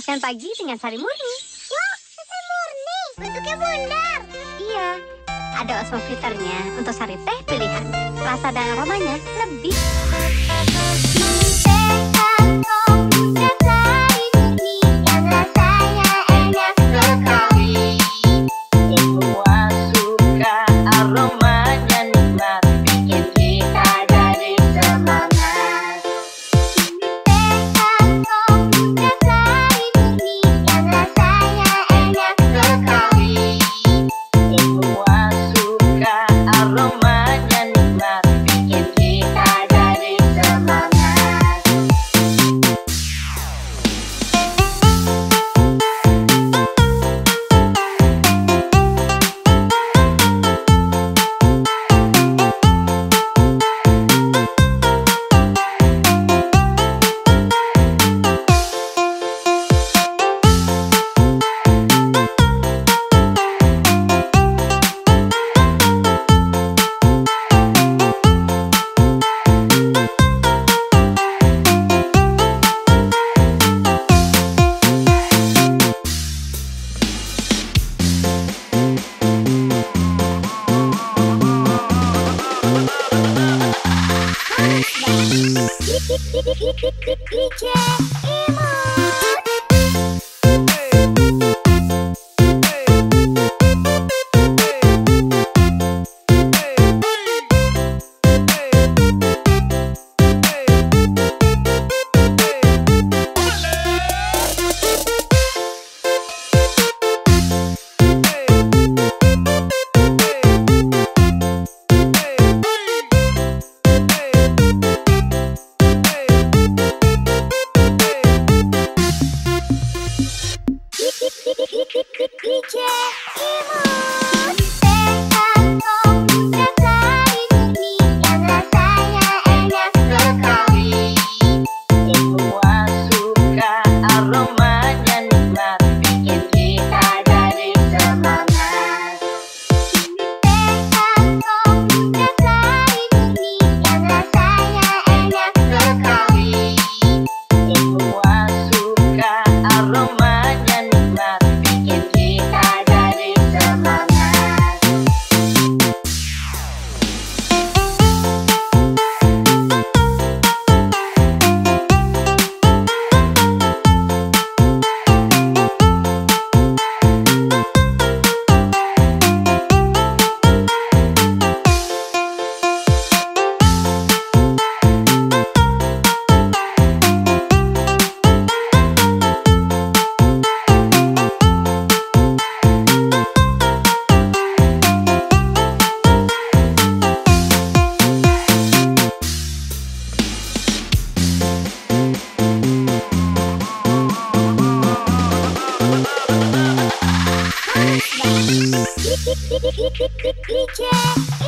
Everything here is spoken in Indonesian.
makan pagi dengan sari murni. Wah, sari murni? Bentuknya bundar. Iya, ada osmo filternya untuk sari teh pilihan. Rasa dan aromanya lebih. Pick, pick, pick, yeah. creature.